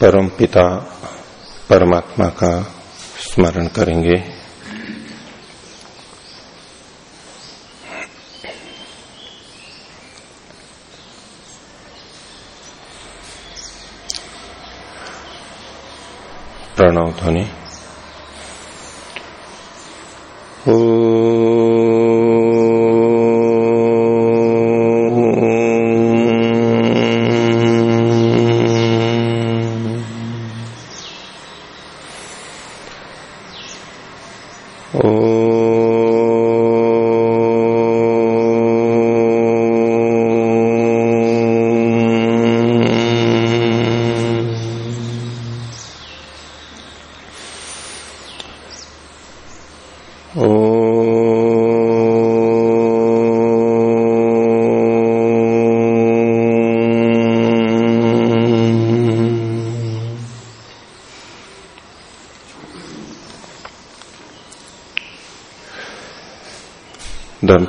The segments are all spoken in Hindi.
परम पिता परमात्मा का स्मरण करेंगे। प्रणव ध्वनि।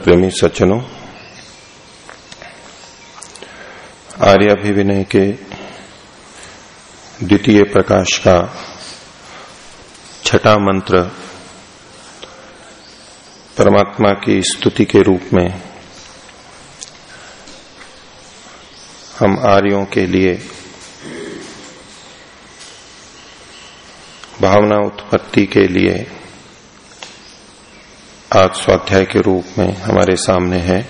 प्रेमी सज्जनों आर्याभिविनय के द्वितीय प्रकाश का छठा मंत्र परमात्मा की स्तुति के रूप में हम आर्यों के लिए भावना उत्पत्ति के लिए आज स्वाध्याय के रूप में हमारे सामने है।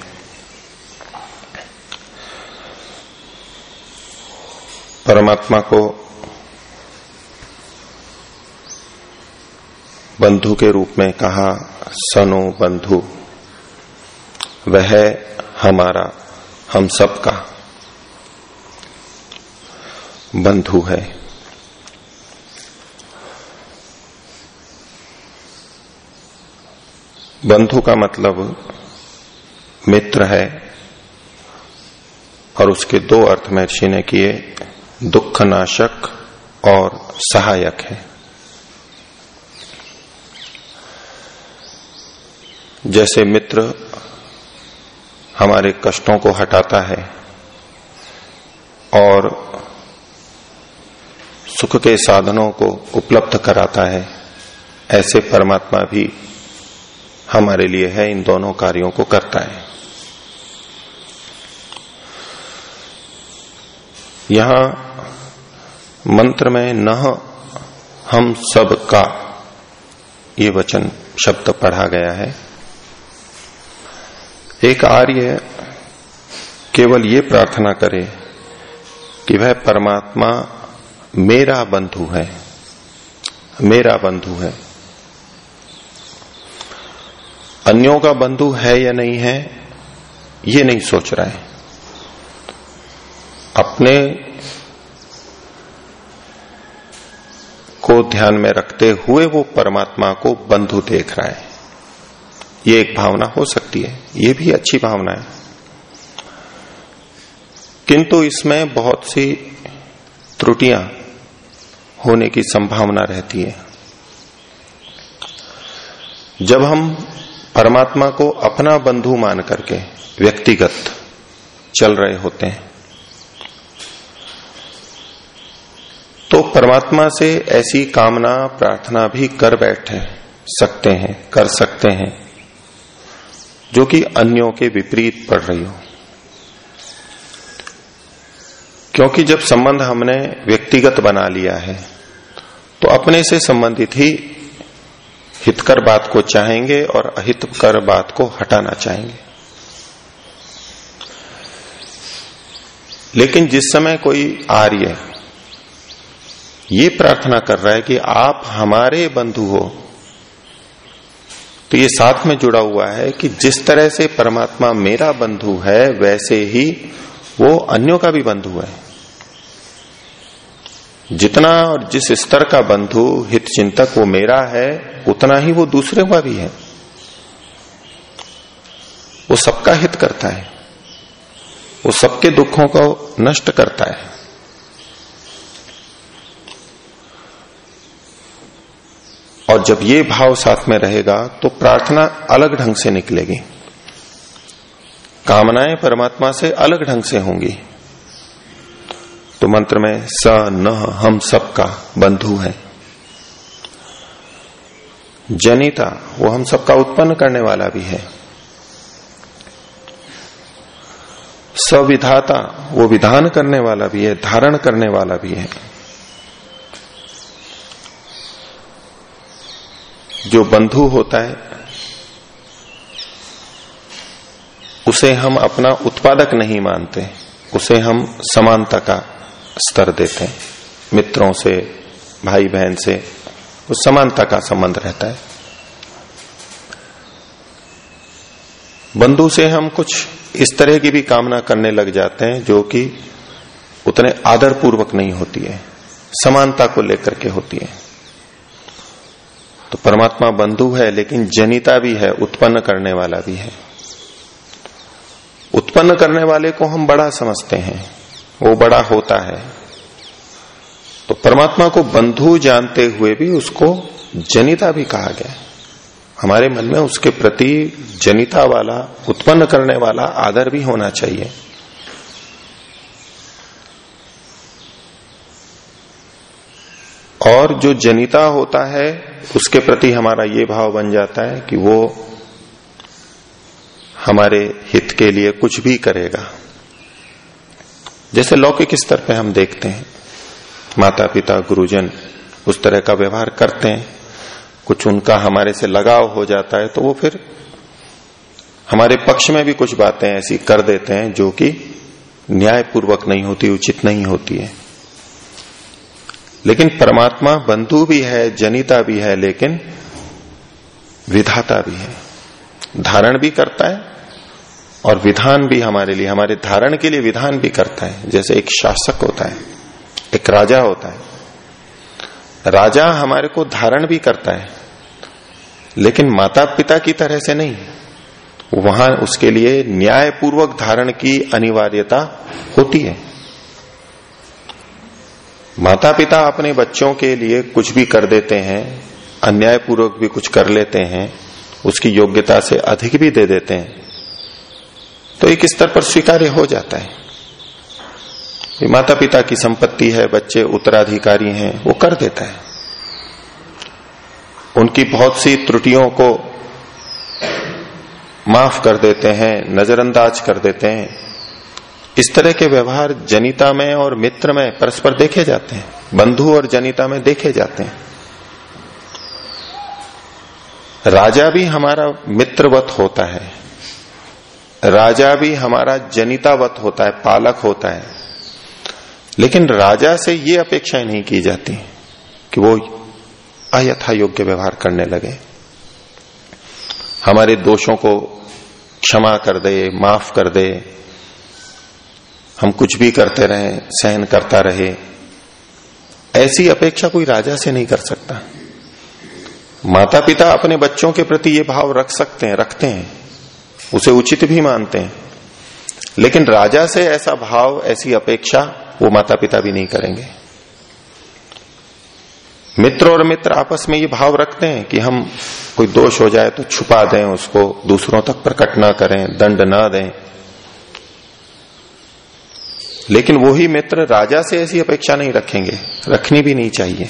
परमात्मा को बंधु के रूप में कहा, सनो बंधु, वह हमारा, हम सबका बंधु है। बंधु का मतलब मित्र है और उसके दो अर्थ महर्षि ने किए दुख नाशक और सहायक है। जैसे मित्र हमारे कष्टों को हटाता है और सुख के साधनों को उपलब्ध कराता है, ऐसे परमात्मा भी हमारे लिए है, इन दोनों कार्यों को करता है। यहाँ मंत्र में न हम सब का ये वचन शब्द पढ़ा गया है। एक आर्य केवल ये प्रार्थना करे कि वह परमात्मा मेरा बंधु है, मेरा बंधु है। अन्यों का बंधु है या नहीं है, ये नहीं सोच रहा है। अपने को ध्यान में रखते हुए वो परमात्मा को बंधु देख रहा है। ये एक भावना हो सकती है, ये भी अच्छी भावना है। किंतु इसमें बहुत सी त्रुटियाँ होने की संभावना रहती है। जब हम परमात्मा को अपना बंधु मान करके व्यक्तिगत चल रहे होते हैं। तो परमात्मा से ऐसी कामना, प्रार्थना भी कर बैठे सकते हैं, कर सकते हैं, जो कि अन्यों के विपरीत पड़ रही हो। क्योंकि जब संबंध हमने व्यक्तिगत बना लिया है तो अपने से संबंधित ही हितकर बात को चाहेंगे और अहितकर बात को हटाना चाहेंगे। लेकिन जिस समय कोई आर्य ये प्रार्थना कर रहा है कि आप हमारे बंधु हो तो ये साथ में जुड़ा हुआ है कि जिस तरह से परमात्मा मेरा बंधु है, वैसे ही वो अन्यों का भी बंधु है। जितना और जिस स्तर का बंधु हित चिंतक वो मेरा है, उतना ही वो दूसरे का भी है। वो सबका हित करता है। वो सबके दुखों को नष्ट करता है। और जब ये भाव साथ में रहेगा तो प्रार्थना अलग ढंग से निकलेगी। कामनाएँ परमात्मा से अलग ढंग से होंगी। तो मंत्र में, स न, हम सबका बंधु है। जनिता, वो हम सबका उत्पन्न करने वाला भी है। सविधाता, वो विधान करने वाला भी है, धारण करने वाला भी है। जो बंधु होता है, उसे हम अपना उत्पादक नहीं मानते, उसे हम समानता का स्तर देते हैं, मित्रों से भाई बहन से, उस समानता का संबंध रहता है। बंधु से हम कुछ इस तरह की भी कामना करने लग जाते हैं, जो कि उतने आदर पूर्वक नहीं होती है, समानता को लेकर के होती है। तो परमात्मा बंधु है, लेकिन जनिता भी है, उत्पन्न करने वाला भी है। उत्पन्न करने वाले को हम बड़ा समझते हैं। वो बड़ा होता है। तो परमात्मा को बंधु जानते हुए भी उसको जनिता भी कहा गया हमारे मन में उसके प्रति जनिता वाला, उत्पन्न करने वाला आदर भी होना चाहिए। और जो जनिता होता है, उसके प्रति हमारा ये भाव बन जाता है कि वो हमारे हित के लिए कुछ भी करेगा। जैसे लौकिक स्तर पे हम देखते हैं? माता पिता गुरुजन उस तरह का व्यवहार करते हैं। कुछ उनका हमारे से लगाव हो जाता है तो वो फिर हमारे पक्ष में भी कुछ बातें ऐसी कर देते हैं जो कि न्यायपूर्वक नहीं होती, उचित नहीं होती है। लेकिन परमात्मा बंधु भी है, जनिता भी है, लेकिन विधाता भी है। धारण भी करता है और विधान भी हमारे लिए, हमारे धारण के लिए विधान भी करता है। जैसे एक शासक होता है, एक राजा होता है। राजा हमारे को धारण भी करता है, लेकिन माता पिता की तरह से नहीं। वहाँ उसके लिए न्यायपूर्वक धारण की अनिवार्यता होती है। माता पिता अपने बच्चों के लिए कुछ भी कर देते हैं, अन्यायपूर्वक भी कुछ कर लेते हैं, उसकी योग्यता से अधिक भी दे देते हैं। तो एक स्तर पर स्वीकार्य हो जाता है। ये माता पिता की संपत्ति है, बच्चे उत्तराधिकारी हैं, वो कर देता है। उनकी बहुत सी त्रुटियों को माफ़ कर देते हैं, नजरअंदाज कर देते हैं। इस तरह के व्यवहार जनिता में और मित्र में परस्पर देखे जाते हैं, बंधु और जनिता में देखे जाते हैं। राजा भी हमारा मित्रवत होता है। राजा भी हमारा जनितावत होता है, पालक होता है। लेकिन राजा से ये अपेक्षाएँ नहीं की जाती कि वो अयथा योग्य व्यवहार करने लगे। हमारे दोषों को क्षमा कर दे, माफ़ कर दे। हम कुछ भी करते रहे, सहन करता रहे। ऐसी अपेक्षा कोई राजा से नहीं कर सकता। माता पिता अपने बच्चों के प्रति ये भाव रख सकते हैं, रखते हैं। उसे उचित भी मानते हैं। लेकिन राजा से ऐसा भाव, ऐसी अपेक्षा वो माता पिता भी नहीं करेंगे। मित्र और मित्र आपस में ये भाव रखते हैं कि हम कोई दोष हो जाए तो छुपा दें उसको, दूसरों तक प्रकट ना करें, दंड ना दें। लेकिन वही मित्र राजा से ऐसी अपेक्षा नहीं रखेंगे। रखनी भी नहीं चाहिए।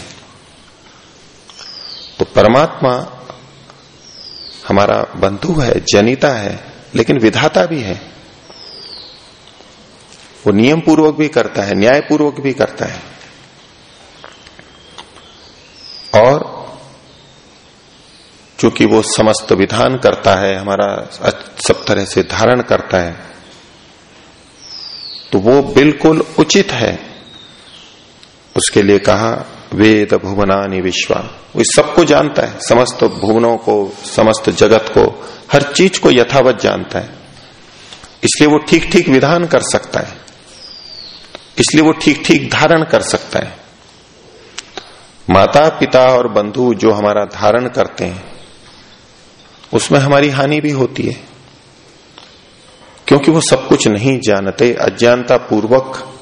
तो परमात्मा हमारा बंधु है, जनिता है। लेकिन विधाता भी है। वो नियम पूर्वक भी करता है न्याय पूर्वक भी करता है। और चूँकि वो समस्त विधान करता है, हमारा सब तरह से धारण करता है तो वो बिल्कुल उचित है। उसके लिए कहा वेद भुवनानी विश्वा। वो इस सबको जानता है, समस्त भुवनों को, समस्त जगत को, हर चीज़ को यथावत जानता है। इसलिए वो ठीक ठीक विधान कर सकता है। इसलिए वो ठीक ठीक धारण कर सकता है। माता पिता और बंधु जो हमारा धारण करते हैं, उसमें हमारी हानि भी होती है। क्योंकि वो सब कुछ नहीं जानते अज्ञानता पूर्वक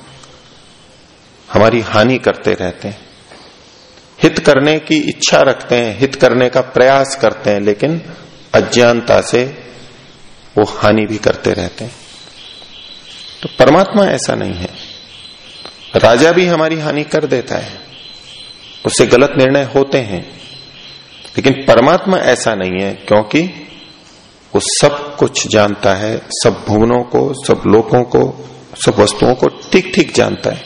हमारी हानि करते रहते हैं। हित करने की इच्छा रखते हैं, हित करने का प्रयास करते हैं, लेकिन अज्ञानता से वो हानि भी करते रहते हैं। तो परमात्मा ऐसा नहीं है। राजा भी हमारी हानि कर देता है। उससे गलत निर्णय होते हैं। लेकिन परमात्मा ऐसा नहीं है, क्योंकि वो सब कुछ जानता है, सब भुवनों को, सब लोगों को, सब वस्तुओं को ठीक ठीक जानता है।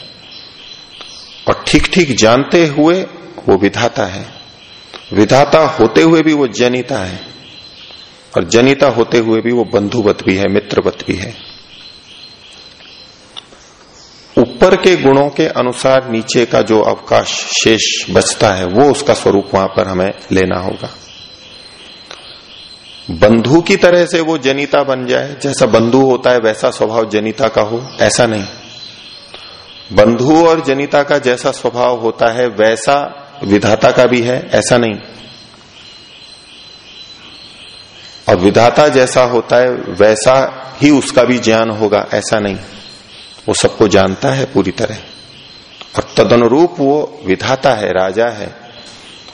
और ठीक ठीक जानते हुए वो विधाता है। विधाता होते हुए भी वो जनिता है और जनिता होते हुए भी वो बंधुवत भी है, मित्रवत भी है। ऊपर के गुणों के अनुसार नीचे का जो अवकाश शेष बचता है, वो उसका स्वरूप वहाँ पर हमें लेना होगा। बंधु की तरह से वो जनिता बन जाए, जैसा बंधु होता है वैसा स्वभाव जनिता का हो, ऐसा नहीं। बंधु और जनिता का जैसा स्वभाव होता है, वैसा विधाता का भी है, ऐसा नहीं। और विधाता जैसा होता है, वैसा ही उसका भी ज्ञान होगा, ऐसा नहीं। वो सबको जानता है पूरी तरह। और तदनुरूप वो विधाता है, राजा है।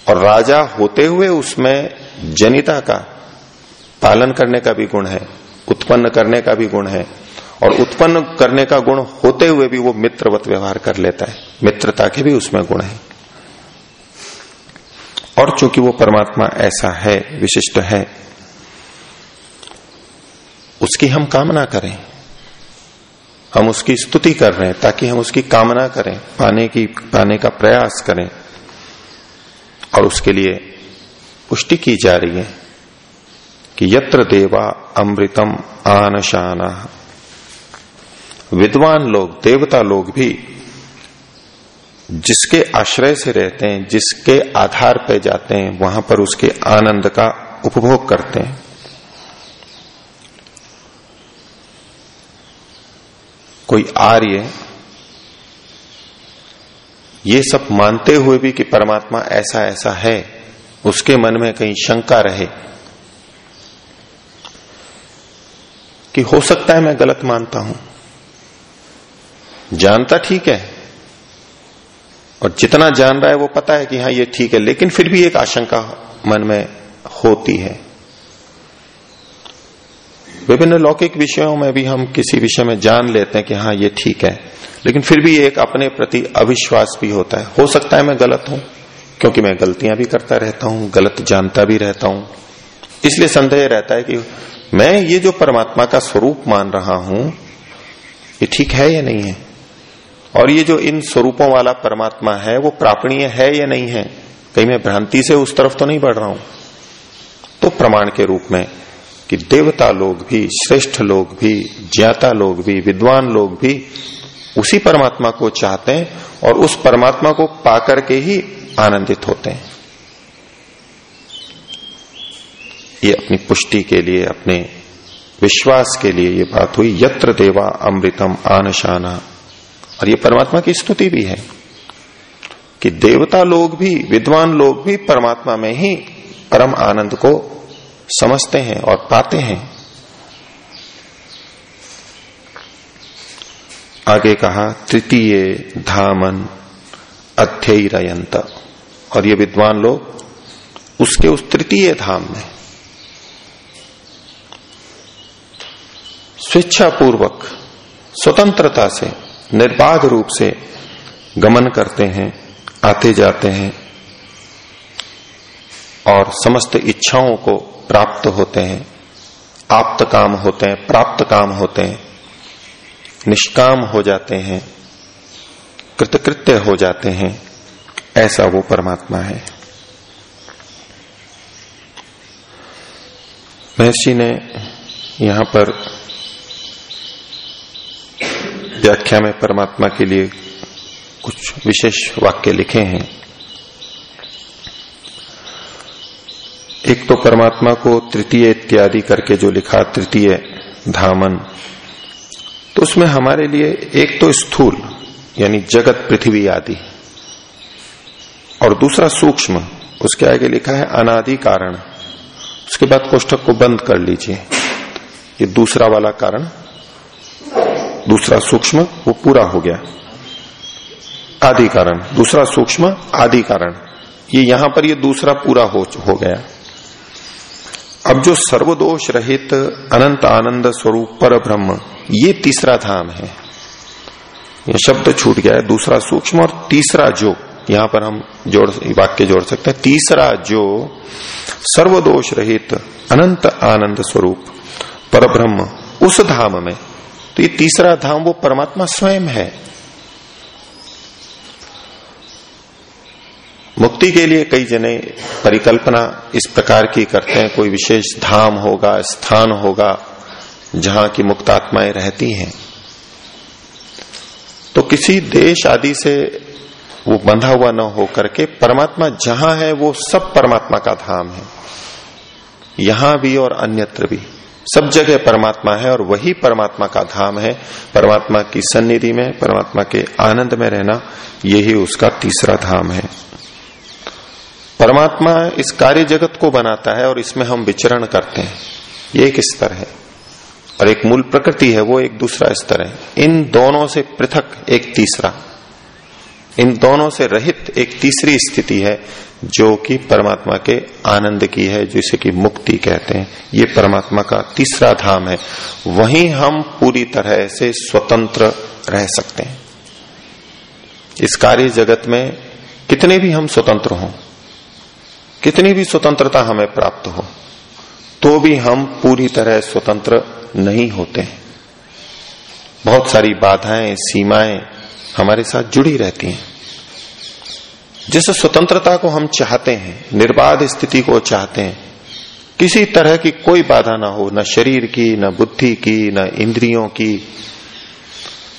और राजा होते हुए उसमें जनिता का पालन करने का भी गुण है, उत्पन्न करने का भी गुण है। और उत्पन्न करने का गुण होते हुए भी वो मित्रवत व्यवहार कर लेता है। मित्रता के भी उसमें गुण है। और चूँकि वो परमात्मा ऐसा है, विशिष्ट है, उसकी हम कामना करें। हम उसकी स्तुति कर रहे हैं ताकि हम उसकी कामना करें, पाने की, पाने का प्रयास करें और उसके लिए पुष्टि की जा रही है कि यत्र देवा अमृतम आनशाना। विद्वान लोग, देवता लोग भी जिसके आश्रय से रहते हैं, जिसके आधार पर जाते हैं, वहाँ पर उसके आनंद का उपभोग करते हैं। कोई आर्य, ये सब मानते हुए भी कि परमात्मा ऐसा ऐसा है, उसके मन में कहीं शंका रहे, कि हो सकता है मैं गलत मानता हूँ। जानता ठीक है और जितना जान रहा है वो पता है कि हाँ ये ठीक है, लेकिन फिर भी एक आशंका मन में होती है। विभिन्न लौकिक विषयों में भी हम किसी विषय में जान लेते हैं कि हाँ ये ठीक है, लेकिन फिर भी एक अपने प्रति अविश्वास भी होता है। हो सकता है मैं गलत हूँ, क्योंकि मैं गलतियाँ भी करता रहता हूँ, गलत जानता भी रहता हूँ। इसलिए संदेह रहता है कि मैं ये जो परमात्मा का स्वरूप मान रहा हूँ, ये ठीक है या नहीं है? और ये जो इन स्वरूपों वाला परमात्मा है, वो प्रापणीय है या नहीं है? कहीं मैं भ्रांति से उस तरफ़ तो नहीं बढ़ रहा हूँ। तो प्रमाण के रूप में कि देवता लोग भी, श्रेष्ठ लोग भी, ज्ञाता लोग भी, विद्वान लोग भी उसी परमात्मा को चाहते हैं और उस परमात्मा को पाकर के ही आनंदित होते हैं। ये अपनी पुष्टि के लिए, अपने विश्वास के लिए ये बात हुई। यत्र देवा अमृतम आनशाना। और ये परमात्मा की स्तुति भी है कि देवता लोग भी, विद्वान लोग भी परमात्मा में ही परम आनंद को समझते हैं और पाते हैं। आगे कहा, तृतीय धामन अध्ययरयंत और ये विद्वान लोग उसके उस तृतीय धाम में स्वेच्छापूर्वक, स्वतंत्रता से निर्बाध रूप से गमन करते हैं, आते जाते हैं और समस्त इच्छाओं को प्राप्त होते हैं, आप्त काम होते हैं, प्राप्त काम होते हैं, निष्काम हो जाते हैं, कृतकृत्य हो जाते हैं, ऐसा वो परमात्मा है। महर्षि ने यहाँ पर व्याख्या में परमात्मा के लिए कुछ विशेष वाक्य लिखे हैं। एक तो परमात्मा को तृतीय इत्यादि करके जो लिखा, तृतीय धामन तो उसमें हमारे लिए एक तो स्थूल, यानी जगत, पृथ्वी आदि, और दूसरा सूक्ष्म, उसके आगे लिखा है अनादि कारण। उसके बाद कोष्ठक को बंद कर लीजिए। ये दूसरा वाला कारण दूसरा सूक्ष्म वो पूरा हो गया। आदि कारण। दूसरा सूक्ष्म आदि कारण। ये यहाँ पर ये दूसरा पूरा हो, हो गया। अब जो सर्वदोष रहित अनंत आनंद स्वरूप पर ब्रह्म ये तीसरा धाम है। ये शब्द छूट गया है। दूसरा सूक्ष्म और तीसरा जो यहाँ पर हम जोड़ वाक्य जोड़ सकते हैं। तीसरा जो सर्वदोष रहित अनंत आनंद स्वरूप पर ब्रह्म उस धाम में तो ये तीसरा धाम वो परमात्मा स्वयं है। मुक्ति के लिए कई जने परिकल्पना इस प्रकार की करते हैं, कोई विशेष धाम होगा, स्थान होगा, जहाँ की मुक्त आत्माएँ रहती हैं। तो किसी देश आदि से वो बंधा हुआ न हो करके परमात्मा जहाँ है, वो सब परमात्मा का धाम है। यहाँ भी और अन्यत्र भी। सब जगह परमात्मा है और वही परमात्मा का धाम है। परमात्मा की सन्निधि में, परमात्मा के आनंद में रहना, यही उसका तीसरा धाम है। परमात्मा इस कार्य जगत को बनाता है और इसमें हम विचरण करते हैं। ये एक स्तर है और एक मूल प्रकृति है, वो एक दूसरा स्तर है। इन दोनों से पृथक एक तीसरा। इन दोनों से रहित एक तीसरी स्थिति है जो कि परमात्मा के आनंद की है, जिसे कि मुक्ति कहते हैं। ये परमात्मा का तीसरा धाम है। वहीं हम पूरी तरह से स्वतंत्र रह सकते हैं। इस कार्य जगत में कितने भी हम स्वतंत्र हों, कितनी भी स्वतंत्रता हमें प्राप्त हो तो भी हम पूरी तरह स्वतंत्र नहीं होते बहुत सारी बाधाएँ, सीमाएँ हमारे साथ जुड़ी रहती हैं। जिस स्वतंत्रता को हम चाहते हैं, निर्बाध स्थिति को चाहते हैं, किसी तरह की कोई बाधा ना हो, न शरीर की, न बुद्धि की, न इंद्रियों की,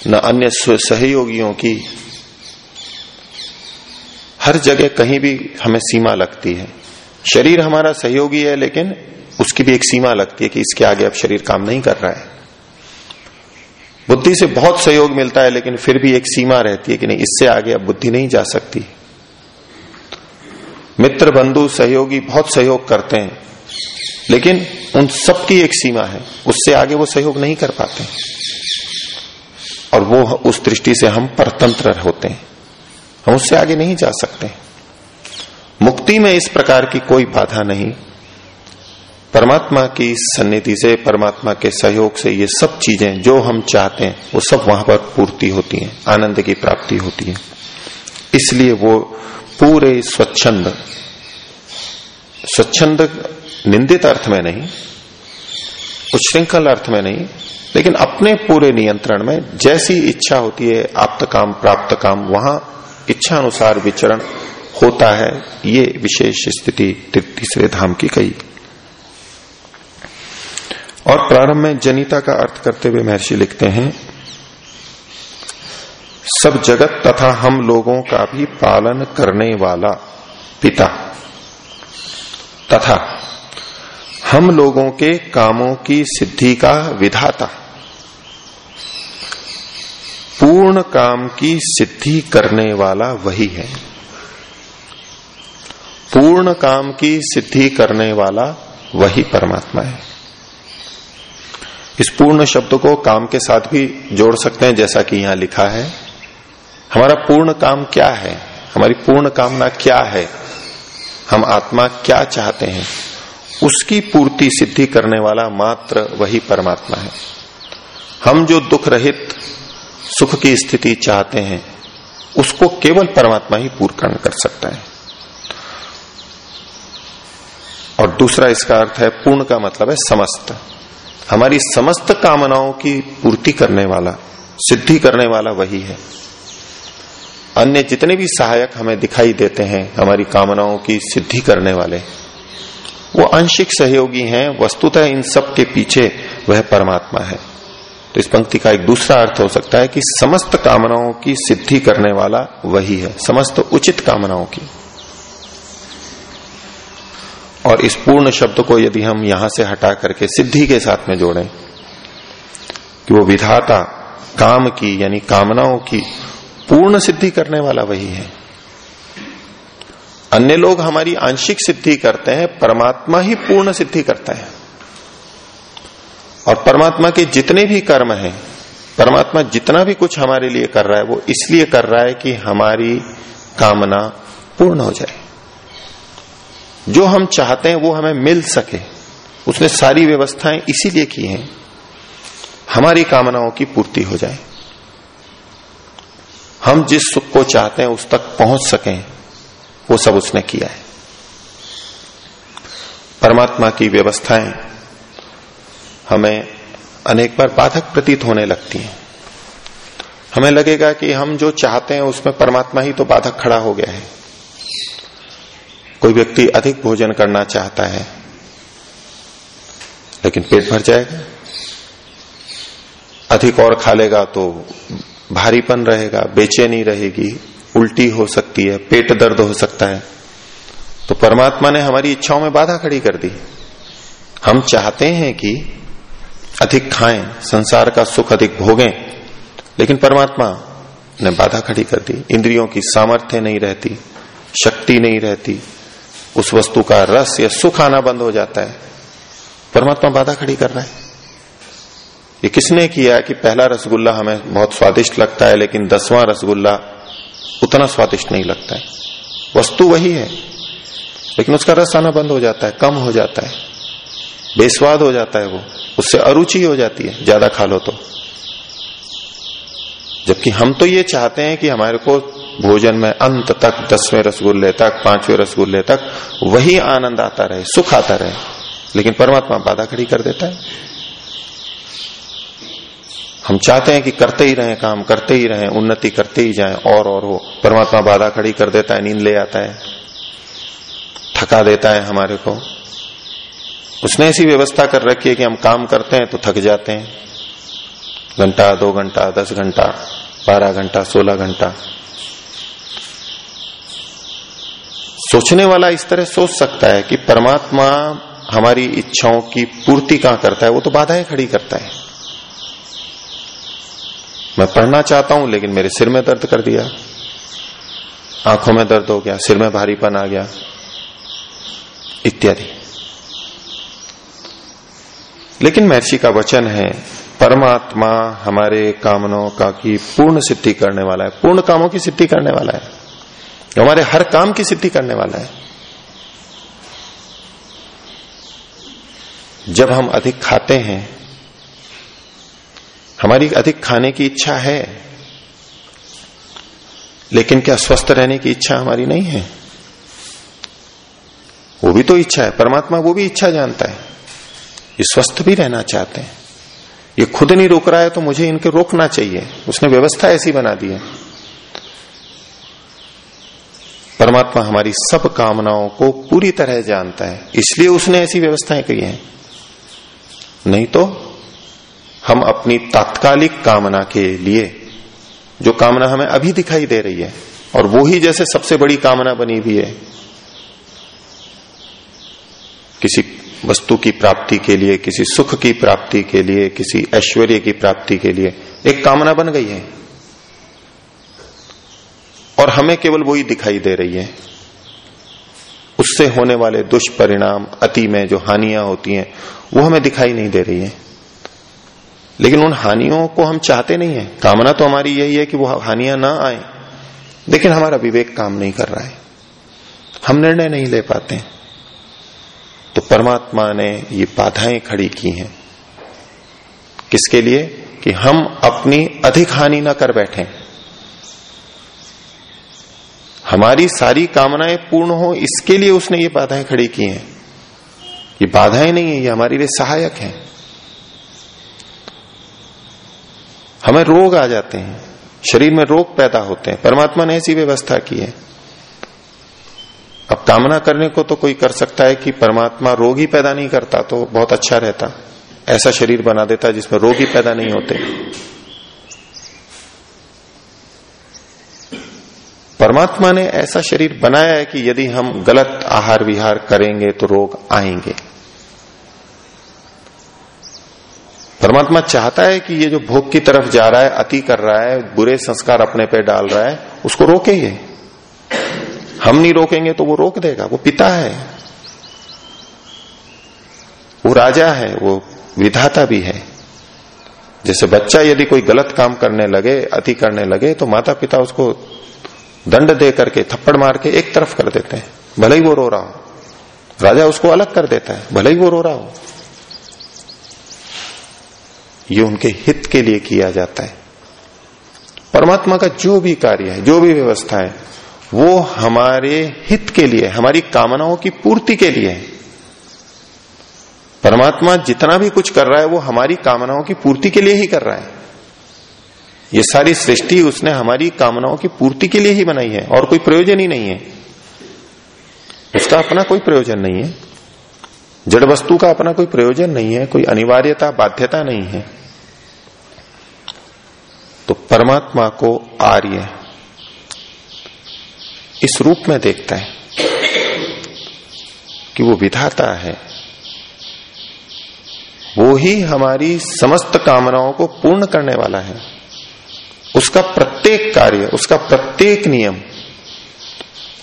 न अन्य सहयोगियों की। हर जगह कहीं भी हमें सीमा लगती है। शरीर हमारा सहयोगी है, लेकिन उसकी भी एक सीमा लगती है कि इसके आगे अब शरीर काम नहीं कर रहा है। बुद्धि से बहुत सहयोग मिलता है, लेकिन फिर भी एक सीमा रहती है कि नहीं, इससे आगे अब बुद्धि नहीं जा सकती। मित्र बंधु सहयोगी बहुत सहयोग करते हैं। लेकिन उन सबकी एक सीमा है। उससे आगे वो सहयोग नहीं कर पाते। और वो उस दृष्टि से हम परतंत्र होते हैं। हम उससे आगे नहीं जा सकते। मुक्ति में इस प्रकार की कोई बाधा नहीं। परमात्मा की सन्निधि से, परमात्मा के सहयोग से ये सब चीज़ें जो हम चाहते हैं, वो सब वहाँ पर पूर्ति होती हैं। आनंद की प्राप्ति होती है। इसलिए वो पूरे स्वच्छंद। स्वच्छंद निंदित अर्थ में नहीं, उच्छृंखल अर्थ में नहीं, लेकिन अपने पूरे नियंत्रण में जैसी इच्छा होती है, आप्त काम, प्राप्त काम, वहाँ इच्छा अनुसार विचरण होता है। ये विशेष स्थिति तीसरे धाम की कही। और प्रारंभ में जनिता का अर्थ करते हुए महर्षि लिखते हैं सब जगत तथा हम लोगों का भी पालन करने वाला पिता। तथा हम लोगों के कामों की सिद्धि का विधाता। पूर्ण काम की सिद्धि करने वाला वही है। पूर्ण काम की सिद्धि करने वाला वही परमात्मा है। इस पूर्ण शब्द को काम के साथ भी जोड़ सकते हैं, जैसा कि यहाँ लिखा है। हमारा पूर्ण काम क्या है? हमारी पूर्ण कामना क्या है? हम आत्मा क्या चाहते हैं? उसकी पूर्ति सिद्धि करने वाला मात्र वही परमात्मा है। हम जो दुख रहित, सुख की स्थिति चाहते हैं, उसको केवल परमात्मा ही पूर्ण कर सकता है। और दूसरा इसका अर्थ है, पूर्ण का मतलब है समस्त। हमारी समस्त कामनाओं की पूर्ति करने वाला, सिद्धि करने वाला वही है। अन्य जितने भी सहायक हमें दिखाई देते हैं, हमारी कामनाओं की सिद्धि करने वाले, वो आंशिक सहयोगी हैं, वस्तुतः इन सब के पीछे वह परमात्मा है। तो इस पंक्ति का एक दूसरा अर्थ हो सकता है कि समस्त कामनाओं की सिद्धि करने वाला वही है, समस्त उचित कामनाओं की। और इस पूर्ण शब्द को यदि हम यहाँ से हटा करके सिद्धि के साथ में जोड़ें, कि वो विधाता काम की, यानी कामनाओं की पूर्ण सिद्धि करने वाला वही है। अन्य लोग हमारी आंशिक सिद्धि करते हैं, परमात्मा ही पूर्ण सिद्धि करता है। और परमात्मा के जितने भी कर्म हैं, परमात्मा जितना भी कुछ हमारे लिए कर रहा है, वो इसलिए कर रहा है कि हमारी कामना पूर्ण हो जाए। जो हम चाहते हैं, वो हमें मिल सके। उसने सारी व्यवस्थाएँ इसीलिए की हैं, हमारी कामनाओं की पूर्ति हो जाए। हम जिस सुख को चाहते हैं, उस तक पहुँच सकें, वो सब उसने किया है। परमात्मा की व्यवस्थाएँ हमें अनेक बार बाधक प्रतीत होने लगती हैं। हमें लगेगा कि हम जो चाहते हैं, उसमें परमात्मा ही तो बाधक खड़ा हो गया है। कोई व्यक्ति अधिक भोजन करना चाहता है, लेकिन पेट भर जाएगा। अधिक और खा लेगा तो भारीपन रहेगा, बेचैनी रहेगी, उल्टी हो सकती है, पेट दर्द हो सकता है। तो परमात्मा ने हमारी इच्छाओं में बाधा खड़ी कर दी। हम चाहते हैं कि अधिक खाएँ, संसार का सुख अधिक भोगें, लेकिन परमात्मा ने बाधा खड़ी कर दी। इंद्रियों की सामर्थ्य नहीं रहती, शक्ति नहीं रहती, उस वस्तु का रस या सुख आना बंद हो जाता है। परमात्मा बाधा खड़ी कर रहा है। ये किसने किया कि पहला रसगुल्ला हमें बहुत स्वादिष्ट लगता है, लेकिन दसवां रसगुल्ला उतना स्वादिष्ट नहीं लगता है? वस्तु वही है, लेकिन उसका रस आना बंद हो जाता है, कम हो जाता है। बेस्वाद हो जाता है वो, उससे अरुचि हो जाती है, ज़्यादा खा लो तो। जबकि हम तो ये चाहते हैं कि हमारे को भोजन में अंत तक, दसवें रसगुल्ले तक, पाँचवें रसगुल्ले तक, वही आनंद आता रहे, सुख आता रहे। लेकिन परमात्मा बाधा खड़ी कर देता है। हम चाहते हैं कि करते ही रहें, काम करते ही रहें, उन्नति करते ही जाएँ, और और हो परमात्मा बाधा खड़ी कर देता है, नींद ले आता है, थका देता है हमारे को। उसने ऐसी व्यवस्था कर रखी है कि हम काम करते हैं तो थक जाते हैं। घंटा, दो घंटा, दस घंटा, बारह घंटा, सोलह घंटा। सोचने वाला इस तरह सोच सकता है कि परमात्मा हमारी इच्छाओं की पूर्ति कहाँ करता है, वो तो बाधाएँ खड़ी करता है। मैं पढ़ना चाहता हूँ, लेकिन मेरे सिर में दर्द कर दिया। आँखों में दर्द हो गया, सिर में भारीपन आ गया, इत्यादि। लेकिन महर्षि का वचन है, परमात्मा हमारे कामनों का की पूर्ण सिद्धि करने वाला है। पूर्ण कामों की सिद्धि करने वाला है। हमारे हर काम की सिद्धि करने वाला है। जब हम अधिक खाते हैं हमारी अधिक खाने की इच्छा है, लेकिन क्या स्वस्थ रहने की इच्छा हमारी नहीं है? वो भी तो इच्छा है, परमात्मा वो भी इच्छा जानता है। ये स्वस्थ भी रहना चाहते हैं। ये खुद नहीं रोक रहा है तो मुझे इनके रोकना चाहिए। उसने व्यवस्था ऐसी बना दी है। परमात्मा हमारी सब कामनाओं को पूरी तरह जानता है, इसलिए उसने ऐसी व्यवस्थाएँ की हैं। नहीं तो हम अपनी तात्कालिक कामना के लिए, जो कामना हमें अभी दिखाई दे रही है, और वो ही जैसे सबसे बड़ी कामना बनी हुई है, किसी वस्तु की प्राप्ति के लिए, किसी सुख की प्राप्ति के लिए, किसी ऐश्वर्य की प्राप्ति के लिए, एक कामना बन गई है। और हमें केवल वही दिखाई दे रही है। उससे होने वाले दुष्परिणाम, अति में जो हानियाँ होती हैं, वो हमें दिखाई नहीं दे रही है। लेकिन उन हानियों को हम चाहते नहीं है। कामना तो हमारी यही है कि वो हानियाँ ना आए। लेकिन हमारा विवेक काम नहीं कर रहा है। हम निर्णय नहीं ले पाते। तो परमात्मा ने ये बाधाएँ खड़ी की हैं। किसके लिए? कि हम अपनी अधिक हानि ना कर बैठे। हमारी सारी कामनाएँ पूर्ण हो, इसके लिए उसने ये बाधाएँ खड़ी की हैं। ये बाधाएँ नहीं है, ये हमारे लिए सहायक हैं। हमें रोग आ जाते हैं। शरीर में रोग पैदा होते हैं। परमात्मा ने ऐसी व्यवस्था की है। अब कामना करने को तो कोई कर सकता है कि परमात्मा रोग ही पैदा नहीं करता तो बहुत अच्छा रहता। ऐसा शरीर बना देता जिसमें रोग ही पैदा नहीं होते। परमात्मा ने ऐसा शरीर बनाया है कि यदि हम गलत आहार विहार करेंगे तो रोग आएँगे। परमात्मा चाहता है कि ये जो भोग की तरफ़ जा रहा है, अति कर रहा है, बुरे संस्कार अपने पे डाल रहा है, उसको रोके ये हम नहीं रोकेंगे तो वो रोक देगा, वो पिता है। वो राजा है, वो विधाता भी है। जैसे बच्चा यदि कोई गलत काम करने लगे, अति करने लगे तो माता पिता उसको दंड दे करके, थप्पड़ मार के एक तरफ़ कर देते हैं। भले ही वो रो रहा हो। राजा उसको अलग कर देता है, भले ही वो रो रहा हो। ये उनके हित के लिए किया जाता है। परमात्मा का जो भी कार्य है, जो भी व्यवस्था है, वो हमारे हित के लिए, हमारी कामनाओं की पूर्ति के लिए है। परमात्मा जितना भी कुछ कर रहा है, वो हमारी कामनाओं की पूर्ति के लिए ही कर रहा है। ये सारी सृष्टि उसने हमारी कामनाओं की पूर्ति के लिए ही बनाई है, और कोई प्रयोजन ही नहीं है। उसका अपना कोई प्रयोजन नहीं है। जड़ वस्तु का अपना कोई प्रयोजन नहीं है, कोई अनिवार्यता, बाध्यता नहीं है। तो परमात्मा को आर्य इस रूप में देखता है कि वो विधाता है। वो ही हमारी समस्त कामनाओं को पूर्ण करने वाला है। उसका प्रत्येक कार्य, उसका प्रत्येक नियम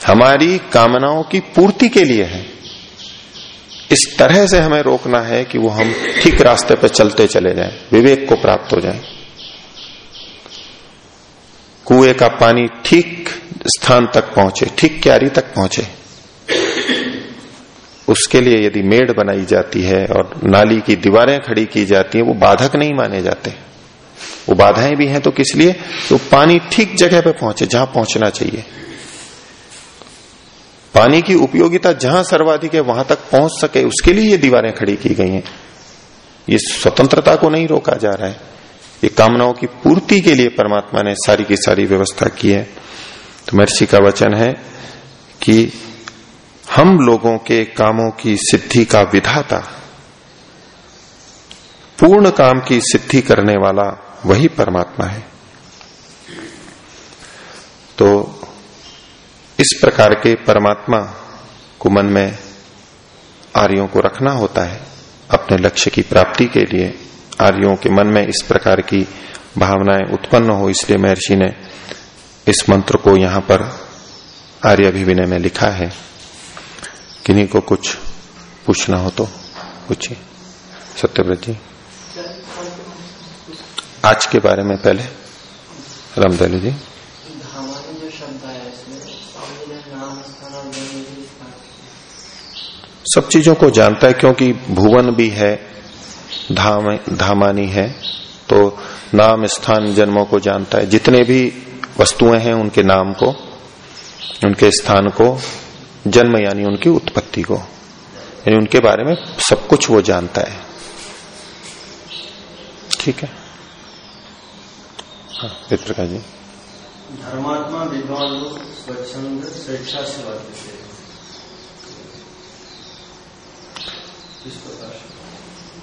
हमारी कामनाओं की पूर्ति के लिए है। इस तरह से हमें रोकना है कि वो हम ठीक रास्ते पर चलते चले जाएँ, विवेक को प्राप्त हो जाए। कुएँ का पानी ठीक स्थान तक पहुँचे ठीक क्यारी तक पहुँचे। उसके लिए यदि मेड़ बनाई जाती है और नाली की दीवारें खड़ी की जाती हैं वो बाधक नहीं माने जाते। वो बाधाएँ भी हैं तो किस लिए? तो पानी ठीक जगह पे पहुँचे जहाँ पहुँचना चाहिए। पानी की उपयोगिता जहाँ सर्वाधिक है, वहाँ तक पहुँच सके, उसके लिए ये दीवारें खड़ी की गई हैं। ये स्वतंत्रता को नहीं रोका जा रहा है। ये कामनाओं की पूर्ति के लिए परमात्मा ने सारी की सारी व्यवस्था की है। तो महर्षि का वचन है कि हम लोगों के कामों की सिद्धि का विधाता, पूर्ण काम की सिद्धि करने वाला वही परमात्मा है। तो इस प्रकार के परमात्मा को मन में आर्यों को रखना होता है, अपने लक्ष्य की प्राप्ति के लिए आर्यों के मन में इस प्रकार की भावनाएँ उत्पन्न हो, इसलिए महर्षि ने इस मंत्र को यहाँ पर आर्य अभिविनय में लिखा है। किन्हीं को कुछ पूछना हो तो पूछिए। सत्यव्रत जी। आज के बारे में पहले रामदयालु जी। सब चीज़ों को जानता है क्योंकि भुवन भी है, धाम, धामानी है तो नाम, स्थान, जन्मों को जानता है। जितने भी वस्तुएँ हैं उनके नाम को, उनके स्थान को, जन्म यानी उनकी उत्पत्ति को, यानी उनके बारे में सब कुछ वो जानता है। ठीक है? हाँ जी। धर्मात्मा विद्वान लोग स्वच्छंद, स्वेच्छा से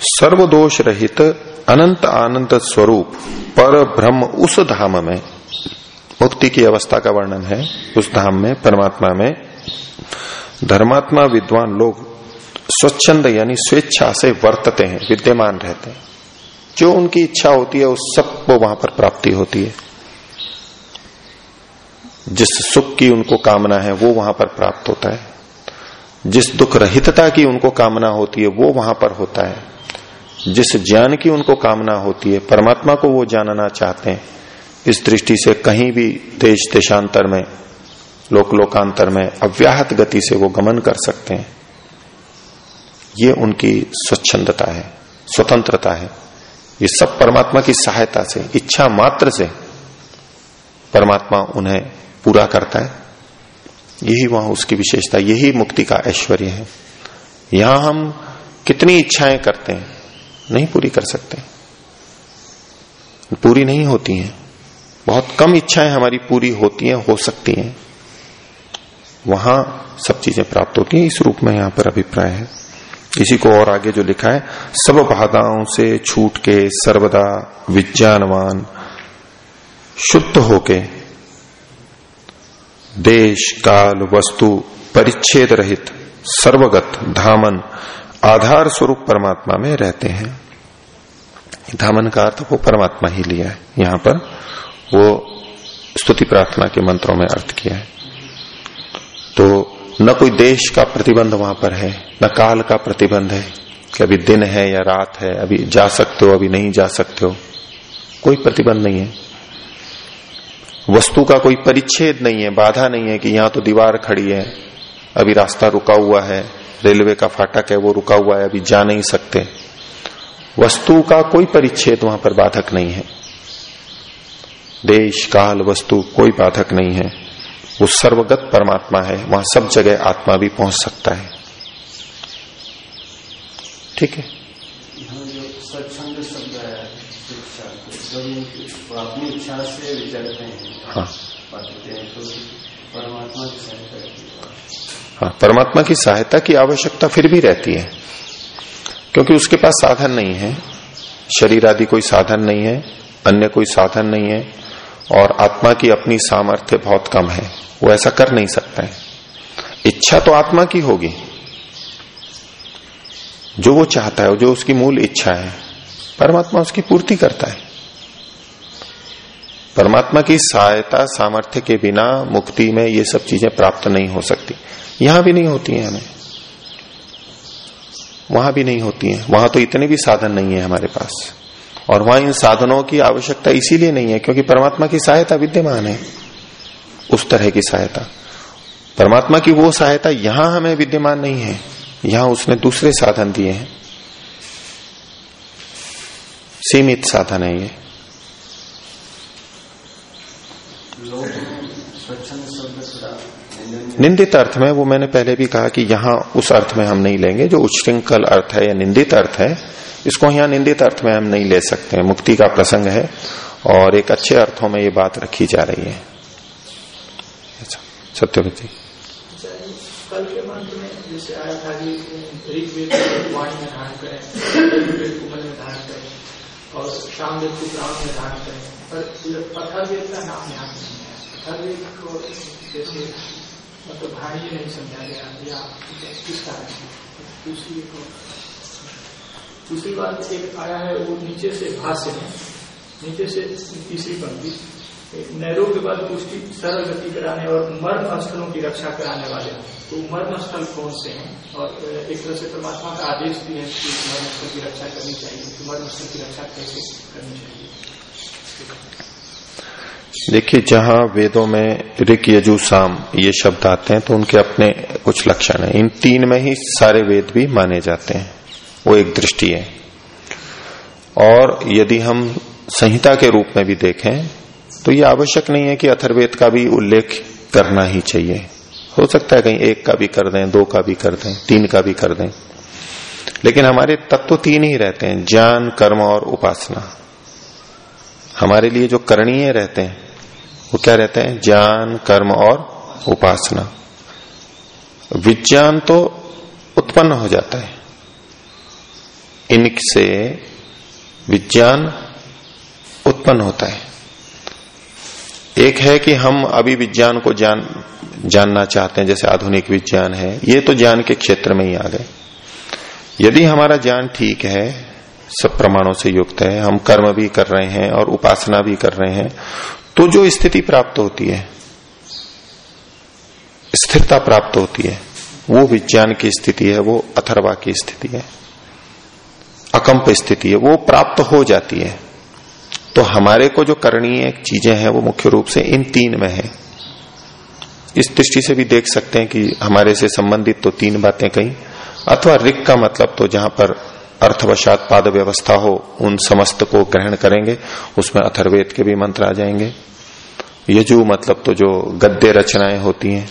सर्वदोष रहित अनंत आनंद स्वरूप पर ब्रह्म उस धाम में। मुक्ति की अवस्था का वर्णन है। उस धाम में, परमात्मा में धर्मात्मा विद्वान लोग स्वच्छंद यानी स्वेच्छा से वर्तते हैं, विद्यमान रहते हैं। जो उनकी इच्छा होती है, उस सबको वहाँ पर प्राप्ति होती है। जिस सुख की उनको कामना है, वो वहाँ पर प्राप्त होता है। जिस दुख रहितता की उनको कामना होती है, वो वहाँ पर होता है। जिस ज्ञान की उनको कामना होती है, परमात्मा को वो जानना चाहते हैं। इस दृष्टि से कहीं भी देश देशांतर में, लोक लोकांतर में अव्याहत गति से वो गमन कर सकते हैं। ये उनकी स्वच्छंदता है, स्वतंत्रता है। ये सब परमात्मा की सहायता से, इच्छा मात्र से परमात्मा उन्हें पूरा करता है। यही वहाँ उसकी विशेषता, यही मुक्ति का ऐश्वर्य है। यहाँ हम कितनी इच्छाएँ करते हैं, नहीं पूरी कर सकते। पूरी नहीं होती हैं। बहुत कम इच्छाएँ हमारी पूरी होती हैं, हो सकती हैं। वहाँ सब चीज़ें प्राप्त होती हैं, इस रूप में यहाँ पर अभिप्राय है। इसी को और आगे जो लिखा है, सब बाधाओं से छूट के सर्वदा विज्ञानवान, शुद्ध होके देश, काल, वस्तु, परिच्छेद रहित, सर्वगत, धामन, आधार स्वरूप परमात्मा में रहते हैं। धामन का अर्थ वो परमात्मा ही लिया है। यहाँ पर वो स्तुति प्रार्थना के मंत्रों में अर्थ किया है। तो न कोई देश का प्रतिबंध वहाँ पर है, न काल का प्रतिबंध है कि अभी दिन है या रात है, अभी जा सकते हो, अभी नहीं जा सकते हो। कोई प्रतिबंध नहीं है। वस्तु का कोई परिच्छेद नहीं है, बाधा नहीं है कि यहाँ तो दीवार खड़ी है, अभी रास्ता रुका हुआ है, रेलवे का फाटक है, वो रुका हुआ है, अभी जा नहीं सकते। वस्तु का कोई परिच्छेद वहाँ पर बाधक नहीं है। देश, काल, वस्तु, कोई बाधक नहीं है। वो सर्वगत परमात्मा है, वहाँ सब जगह आत्मा भी पहुँच सकता है। ठीक है? अपनी इच्छा से विचरते हैं। हाँ। हैं तो परमात्मा की सहायता हाँ परमात्मा की सहायता की आवश्यकता फिर भी रहती है। क्योंकि उसके पास साधन नहीं है। शरीर आदि कोई साधन नहीं है अन्य कोई साधन नहीं है और आत्मा की अपनी सामर्थ्य बहुत कम है। वो ऐसा कर नहीं सकता है। इच्छा तो आत्मा की होगी। जो वो चाहता है जो उसकी मूल इच्छा है परमात्मा उसकी पूर्ति करता है। परमात्मा की सहायता, सामर्थ्य के बिना मुक्ति में ये सब चीज़ें प्राप्त नहीं हो सकती। यहाँ भी नहीं होती है हमें। वहाँ भी नहीं होती है। वहाँ तो इतने भी साधन नहीं है हमारे पास। और वहाँ इन साधनों की आवश्यकता इसीलिए नहीं है क्योंकि परमात्मा की सहायता विद्यमान है, उस तरह की सहायता। परमात्मा की वो सहायता यहाँ हमें विद्यमान नहीं है, यहाँ उसने दूसरे साधन दिए हैं। सीमित साधन है ये लोग स्वच्छंद शब्द थोड़ा निंदनीय निंदित अर्थ में वो मैंने पहले भी कहा कि यहाँ उस अर्थ में हम नहीं लेंगे जो उच्छृंखल अर्थ है या निंदित अर्थ है इसको यहाँ निंदित अर्थ में हम नहीं ले सकते हैं। मुक्ति का प्रसंग है और एक अच्छे अर्थों में ये बात रखी जा रही है। अच्छा, सत्यवती। और मतलब भारी नहीं समझा गया, या किस कारण दूसरी दूसरी बात एक आया है, वो नीचे से भाष्य में, नीचे से तीसरी पंक्ति। नैरो के बाद पुष्टि सरल गति कराने और मर्म स्थलों की रक्षा कराने वाले हैं। तो मर्म स्थल कौन से हैं? और एक तरह से परमात्मा का आदेश भी है कि मर्म स्थल की रक्षा करनी चाहिए तो मर्म स्थल की रक्षा कैसे करनी चाहिए। देखिए, जहाँ वेदों में ऋक, यजु, साम ये शब्द आते हैं तो उनके अपने कुछ लक्षण हैं। इन तीन में ही सारे वेद भी माने जाते हैं। वो एक दृष्टि है। और यदि हम संहिता के रूप में भी देखें तो ये आवश्यक नहीं है कि अथर्वेद का भी उल्लेख करना ही चाहिए। हो सकता है कहीं एक का भी कर दें, दो का भी कर दें, तीन का भी कर दें। लेकिन हमारे तत्व तीन ही रहते हैं, ज्ञान, कर्म और उपासना। हमारे लिए जो करणीय रहते हैं, वो क्या रहते हैं? ज्ञान, कर्म और उपासना। विज्ञान तो उत्पन्न हो जाता है। इनसे विज्ञान उत्पन्न होता है। एक है कि हम अभी विज्ञान को जान जानना चाहते हैं, जैसे आधुनिक विज्ञान है, ये तो ज्ञान के क्षेत्र में ही आ गए। यदि हमारा ज्ञान ठीक है सब प्रमाणों से युक्त है। हम कर्म भी कर रहे हैं और उपासना भी कर रहे हैं। तो जो स्थिति प्राप्त होती है, स्थिरता प्राप्त होती है, वो विज्ञान की स्थिति है, वो अथर्वा की स्थिति है, अकंप स्थिति है, वो प्राप्त हो जाती है। तो हमारे को जो करणीय चीज़ें हैं, वो मुख्य रूप से इन तीन में है। इस दृष्टि से भी देख सकते हैं कि हमारे से संबंधित तो तीन बातें कही, अथवा रिक का मतलब तो जहाँ पर अर्थवशात पाद व्यवस्था हो, उन समस्त को ग्रहण करेंगे, उसमें अथर्वेद के भी मंत्र आ जाएँगे। यजु मतलब तो जो गद्य रचनाएँ होती हैं,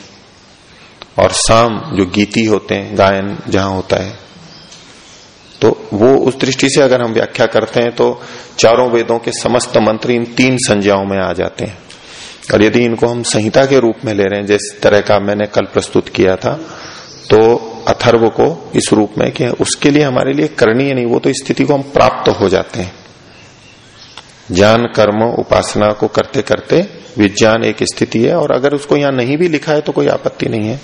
और साम जो गीति होते हैं, गायन जहाँ होता है तो वो उस दृष्टि से अगर हम व्याख्या करते हैं तो चारों वेदों के समस्त मंत्र इन तीन संज्ञाओं में आ जाते हैं। और यदि इनको हम संहिता के रूप में ले रहे हैं, जिस तरह का मैंने कल प्रस्तुत किया था तो अथर्व को इस रूप में कि उसके लिए हमारे लिए करणीय नहीं, वो तो स्थिति को हम प्राप्त हो जाते हैं। ज्ञान, कर्म, उपासना को करते करते विज्ञान एक स्थिति है और अगर उसको यहाँ नहीं भी लिखा है तो कोई आपत्ति नहीं है।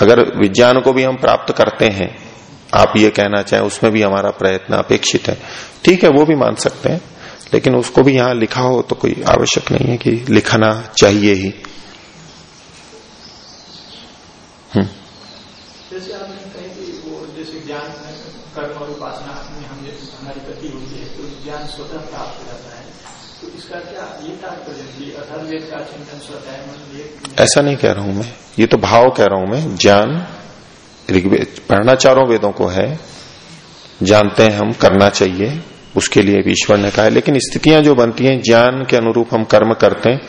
अगर विज्ञान को भी हम प्राप्त करते हैं, आप ये कहना चाहें, उसमें भी हमारा प्रयत्न अपेक्षित है। ठीक है, वो भी मान सकते हैं, लेकिन उसको भी यहाँ लिखा हो तो कोई आवश्यक नहीं है कि लिखना चाहिए ही हम्म जैसे आपने कही कि वो जैसे ज्ञान कर्म और उपासना में हम हमारी गति होती है तो ज्ञान स्वतः प्राप्त हो जाता है। तो इसका क्या, ये तात्पर्य अथर्वेद का चिंतन स्वतः मतलब ऐसा नहीं कह रहा हूँ मैं। ये तो भाव कह रहा हूँ मैं। ज्ञान ऋग्वेद पढ़ना चारों वेदों को है। जानते हैं हम, करना चाहिए। उसके लिए भी ईश्वर ने कहा है। लेकिन स्थितियाँ जो बनती हैं, ज्ञान के अनुरूप हम कर्म करते हैं,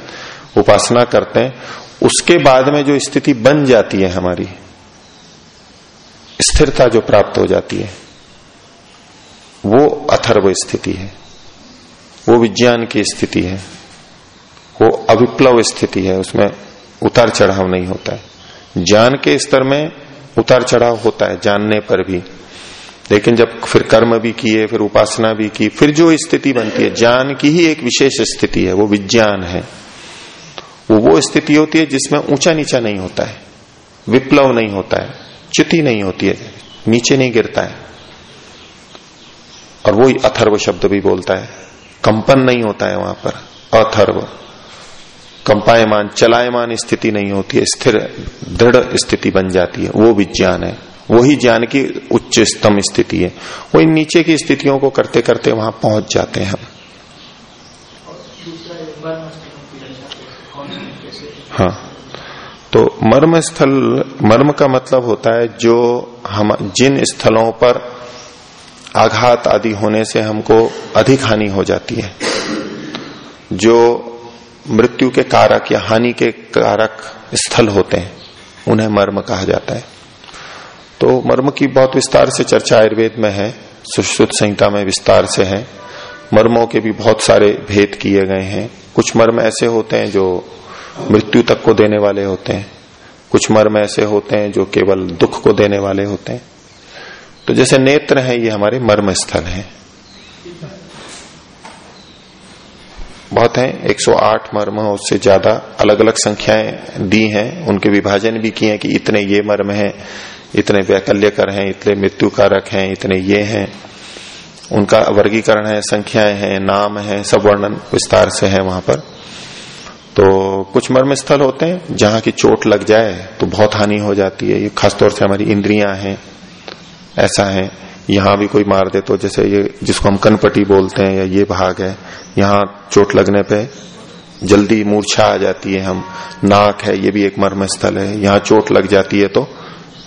उपासना करते हैं। उसके बाद में जो स्थिति बन जाती है हमारी, स्थिरता जो प्राप्त हो जाती है। वो अथर्व स्थिति है। वो विज्ञान की स्थिति है। वो अविप्लव स्थिति है। उसमें उतार चढ़ाव नहीं होता है। ज्ञान के स्तर में उतार चढ़ाव होता है, जानने पर भी। लेकिन जब फिर कर्म भी किए, फिर उपासना भी की, फिर जो स्थिति बनती है, ज्ञान की ही एक विशेष स्थिति है, वो विज्ञान है। वो वो स्थिति होती है जिसमें ऊँचा नीचा नहीं होता है। विप्लव नहीं होता है। च्युति नहीं होती है। नीचे नहीं गिरता है। और वही अथर्व शब्द भी बोलता है। कंपन नहीं होता है वहाँ पर। अथर्व। कंपायमान, चलायमान स्थिति नहीं होती है। स्थिर, दृढ़ स्थिति बन जाती है। वो विज्ञान है। वही ज्ञान की उच्च स्तम स्थिति है। वो इन नीचे की स्थितियों को करते करते वहाँ पहुँच जाते हैं हम। हाँ। तो मर्म स्थल मर्म का मतलब होता है जो हम, जिन स्थलों पर आघात आदि होने से हमको अधिक हानि हो जाती है। जो मृत्यु के कारक या हानि के कारक स्थल होते हैं, उन्हें मर्म कहा जाता है। तो मर्म की बहुत विस्तार से चर्चा आयुर्वेद में है, सुश्रुत संहिता में विस्तार से है। मर्मों के भी बहुत सारे भेद किए गए हैं। कुछ मर्म ऐसे होते हैं जो मृत्यु तक को देने वाले होते हैं। कुछ मर्म ऐसे होते हैं जो केवल दुख को देने वाले होते हैं। तो जैसे नेत्र है, ये हमारे मर्म स्थल है। बहुत है 108 मर्म उससे ज़्यादा अलग अलग संख्याएँ दी हैं। उनके विभाजन भी किए हैं कि इतने ये मर्म हैं, इतने वैकल्यकर हैं, इतने मृत्यु कारक हैं, इतने ये हैं। उनका वर्गीकरण है, संख्याएँ हैं, नाम है, सब वर्णन विस्तार से है वहाँ पर। तो कुछ मर्म स्थल होते हैं, जहाँ की चोट लग जाए तो बहुत हानि हो जाती है। ये खासतौर से हमारी इंद्रियाँ हैं। ऐसा है। यहाँ भी कोई मार दे तो जैसे ये जिसको हम कनपटी बोलते हैं या ये भाग है, यहाँ चोट लगने पे जल्दी मूर्छा आ जाती है हम। नाक है, ये भी एक मर्म स्थल है। यहाँ चोट लग जाती है तो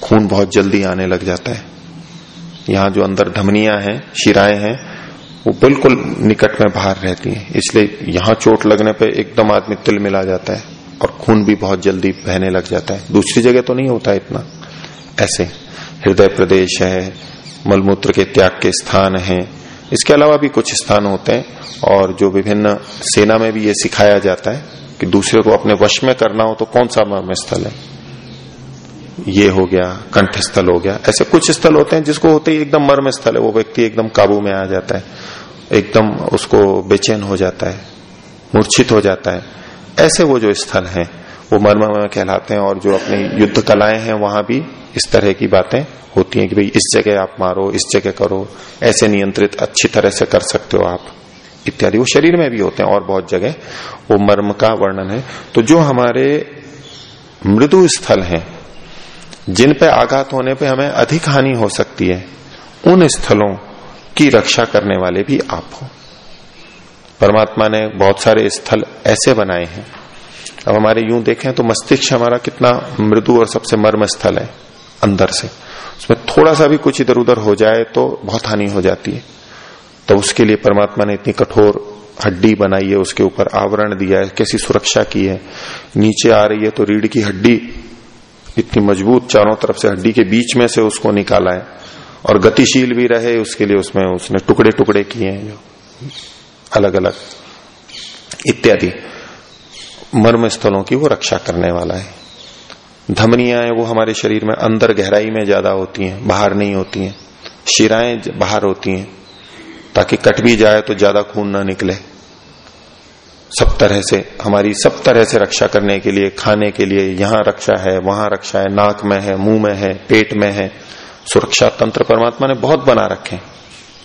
खून बहुत जल्दी आने लग जाता है। यहाँ जो अंदर धमनियाँ हैं, शिराएँ हैं, वो बिल्कुल निकट में बाहर रहती है। इसलिए यहाँ चोट लगने पर एकदम आदमी तिल मिला जाता है और खून भी बहुत जल्दी बहने लग जाता है। दूसरी जगह तो नहीं होता इतना। ऐसे। हृदय प्रदेश है, मलमूत्र के त्याग के स्थान है। इसके अलावा भी कुछ स्थान होते हैं और जो विभिन्न सेना में भी ये सिखाया जाता है कि दूसरे को अपने वश में करना हो तो कौन सा मर्म स्थल है? ये हो गया कंठ स्थल हो गया। ऐसे कुछ स्थल होते हैं जिसको होते ही एकदम मर्म स्थल है। वो व्यक्ति एकदम काबू में आ जाता है, एकदम उसको बेचैन हो जाता है, मूर्छित हो जाता है। ऐसे वो जो स्थल हैं, वो मर्म कहलाते हैं और जो अपनी युद्ध कलाएँ हैं, वहाँ भी इस तरह की बातें होती हैं कि भाई इस जगह आप मारो, इस जगह करो, ऐसे नियंत्रित, अच्छी तरह से कर सकते हो आप, इत्यादि। वो शरीर में भी होते हैं और बहुत जगह। वो मर्म का वर्णन है। तो जो हमारे मृदु स्थल हैं, जिन पे आघात होने पे हमें अधिक हानि हो सकती है, उन स्थलों की रक्षा करने वाले भी आप हो। परमात्मा ने बहुत सारे स्थल ऐसे बनाए हैं। अब हमारे यूँ देखें तो मस्तिष्क हमारा कितना मृदु और सबसे मर्म स्थल है। अंदर से। उसमें थोड़ा सा भी कुछ इधर उधर हो जाए तो बहुत हानि हो जाती है। तो उसके लिए परमात्मा ने इतनी कठोर हड्डी बनाई है, उसके ऊपर आवरण दिया है, कैसी सुरक्षा की है। नीचे आ रही है तो रीढ़ की हड्डी, इतनी मज़बूत चारों तरफ़ से हड्डी के बीच में से उसको निकाला है। और गतिशील भी रहे उसके लिए उसमें, उसने टुकड़े टुकड़े किए हैं जो। अलग अलग इत्यादि। मर्म स्थलों की वो रक्षा करने वाला है। धमनियाँ वो हमारे शरीर में अंदर गहराई में ज़्यादा होती हैं, बाहर नहीं होती हैं। शिराएँ बाहर होती हैं, ताकि कट भी जाए तो ज़्यादा खून ना निकले। सब तरह से, हमारी सब तरह से रक्षा करने के लिए, खाने के लिए यहाँ रक्षा है, वहाँ रक्षा है, नाक में है, मुँह में है, पेट में है। सुरक्षा तंत्र परमात्मा ने बहुत बना रखे हैं।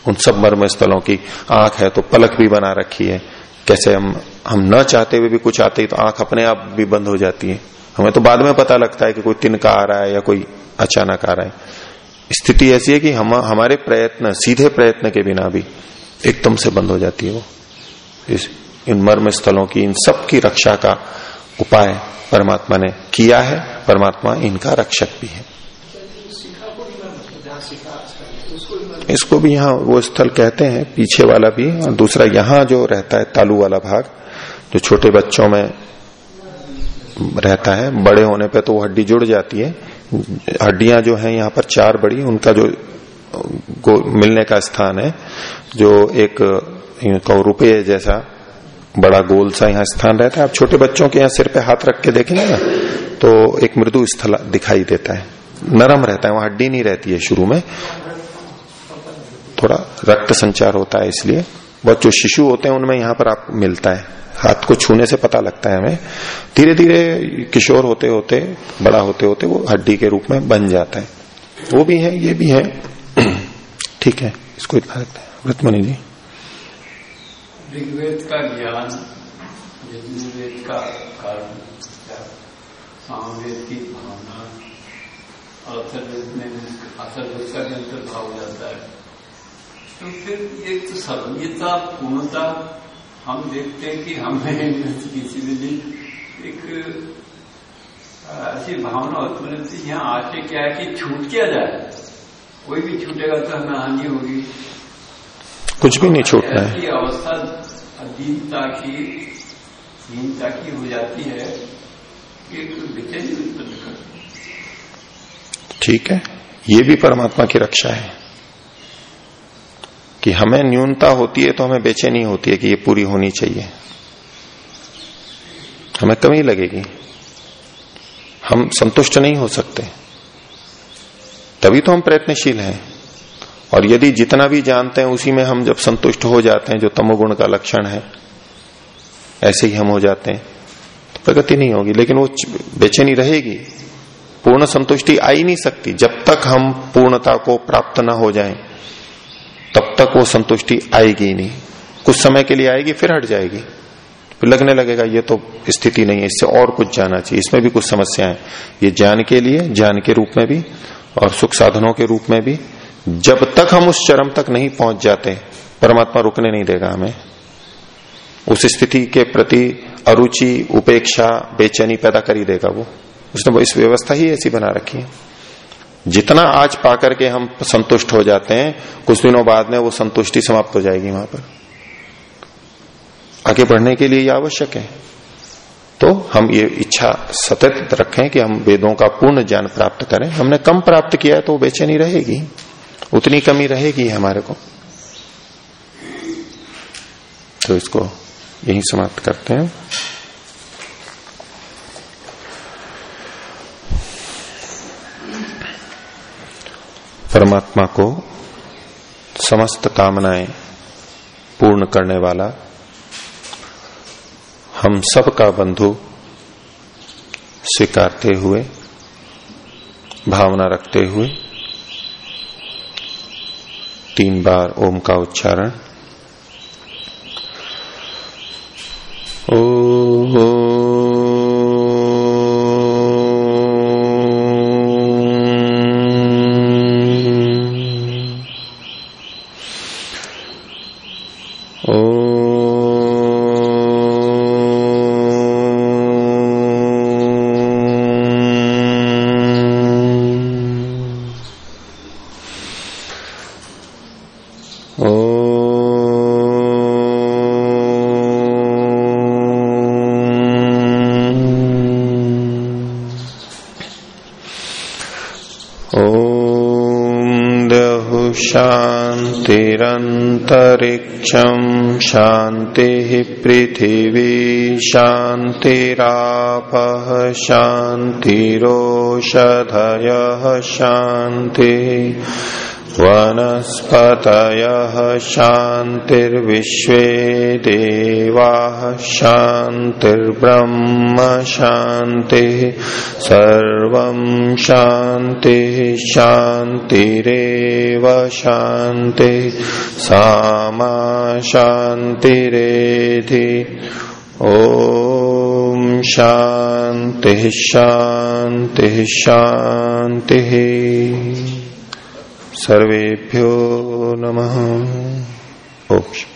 उन सब मर्म स्थलों की आँख है तो पलक भी बना रखी है। कैसे हम हम न चाहते हुए भी कुछ आते ही तो आँख अपने आप भी बंद हो जाती है। हमें तो बाद में पता लगता है कि कोई तिनका आ रहा है या कोई अचानक आ रहा है। स्थिति ऐसी है कि हम, हमारे प्रयत्न, सीधे प्रयत्न के बिना भी एकदम से बंद हो जाती है वो। इस, इन मर्म स्थलों की, इन सब की रक्षा का उपाय परमात्मा ने किया है। परमात्मा इनका रक्षक भी है। इसको भी यहाँ वो स्थल कहते हैं, पीछे वाला भी, और दूसरा यहाँ जो रहता है तालू वाला भाग, जो छोटे बच्चों में रहता है, बड़े होने पे तो वो हड्डी जुड़ जाती है। हड्डियाँ जो है, यहाँ पर चार बड़ी, उनका जो मिलने का स्थान है, जो एक रुपये जैसा बड़ा गोल सा यहाँ स्थान रहता है। आप छोटे बच्चों के यहाँ सिर पे हाथ रख के देखेंगे ना तो एक मृदु स्थल दिखाई देता है। नरम रहता है, वहाँ हड्डी नहीं रहती है शुरू में। थोड़ा रक्त संचार होता है इसलिए। बहुत जो शिशु होते हैं, उनमें यहाँ पर आप मिलता है। हाथ को छूने से पता लगता है हमें। धीरे धीरे किशोर होते होते बड़ा होते होते वो हड्डी के रूप में बन जाता है। वो भी है, ये भी है। ठीक है, इसको इतना रखते हैं। व्रतमणि जी। ऋग्वेद का ज्ञान, यजुर्वेद का कारण, सामवेद की भावना में का भी अंतर्भाव हो जाता है। तो फिर एक तो सर्वज्ञता पूर्णता हम देखते हैं कि हमें किसी भी दिन एक ऐसी भावना होती है यहाँ आके क्या है कि छूट किया जाए। कोई भी छूटेगा तो हमें हानि होगी। कुछ भी नहीं छूटना है। अवस्था अधीनता की हीनता की हो जाती है एक बेचैनी उत्पन्न करती ठीक है। ये भी परमात्मा की रक्षा है। कि हमें न्यूनता होती है तो हमें बेचैनी होती है कि ये पूरी होनी चाहिए। हमें कमी लगेगी। हम संतुष्ट नहीं हो सकते। तभी तो हम प्रयत्नशील हैं। और यदि जितना भी जानते हैं, उसी में हम जब संतुष्ट हो जाते हैं, जो तमोगुण का लक्षण है, ऐसे ही हम हो जाते हैं। तो प्रगति नहीं होगी, लेकिन वो बेचैनी रहेगी। पूर्ण संतुष्टि आ ही नहीं सकती, जब तक हम पूर्णता को प्राप्त न हो जाएँ। तब तक वो संतुष्टि आएगी ही नहीं। कुछ समय के लिए आएगी, फिर हट जाएगी। फिर लगने लगेगा, ये तो स्थिति नहीं है, इससे और कुछ जाना चाहिए। इसमें भी कुछ समस्याएँ ये ज्ञान के लिए, ज्ञान के रूप में भी, और सुख साधनों के रूप में भी। जब तक हम उस चरम तक नहीं पहुँच जाते, परमात्मा रुकने नहीं देगा हमें। उस स्थिति के प्रति अरुचि, उपेक्षा, बेचैनी पैदा कर ही देगा वो। उसने वो इस व्यवस्था ही ऐसी बना रखी है। जितना आज पाकर के हम संतुष्ट हो जाते हैं, कुछ दिनों बाद में वो संतुष्टि समाप्त हो जाएगी वहाँ पर। आगे बढ़ने के लिए आवश्यक है। तो हम ये इच्छा सतत रखें कि हम वेदों का पूर्ण ज्ञान प्राप्त करें। हमने कम प्राप्त किया है तो बेचैनी रहेगी। उतनी कमी रहेगी हमारे को। तो इसको यही समाप्त करते हैं। परमात्मा को समस्त कामनाएँ पूर्ण करने वाला हम सब का बंधु स्वीकारते हुए, भावना रखते हुए, तीन बार ओम का उच्चारण। ओ। शांतिरन्तरिक्षम् शान्तिः पृथिवी शान्तिरापः शान्तिरोषधयः शान्तिः वनस्पतयः शान्तिर्विश्वे देवाः शान्तिर्ब्रह्म शान्तिः सर्वम् शान्तिः शान्तिरेव शान्तिः सामा शान्तिरेधि। ॐ शान्तिः शान्तिः शान्तिः। सर्वेभ्यो नमः। ओम